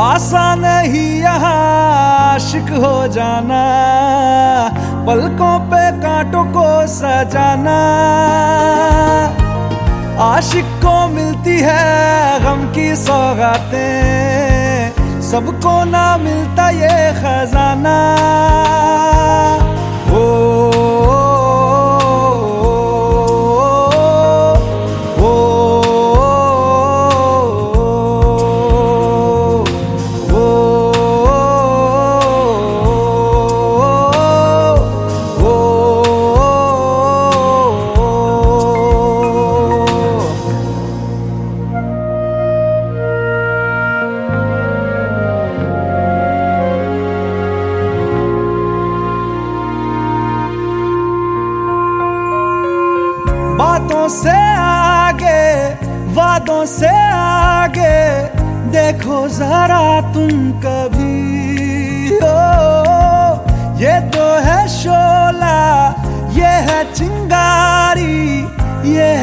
आसान ही यहाँ आशिक हो जाना, पलकों पे कांटों को सजाना। आशिक को मिलती है गम की सौगातें, सबको ना मिलता ये खजाना। से आगे, वादों से आगे। देखो जरा तुम कभी। हो ये तो है शोला, ये है चिंगारी, ये है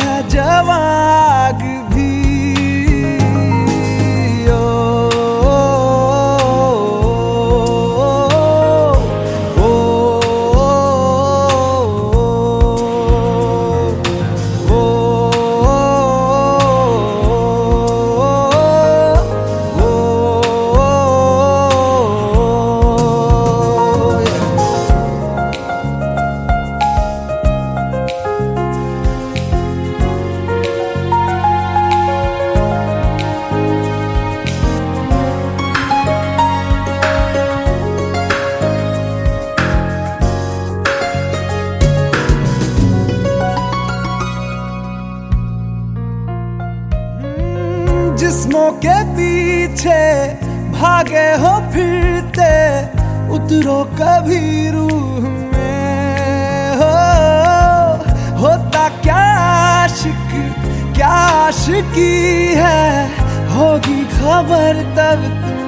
जिस्मों के पीछे भागे हो फिरते, उतरो कभी रूह में। हो, होता क्या आशिक, क्या आशिकी है, होगी खबर तब तुम्हें